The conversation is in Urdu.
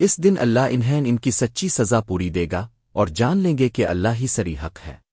اس دن اللہ انہیں ان کی سچی سزا پوری دے گا اور جان لیں گے کہ اللہ ہی سری حق ہے۔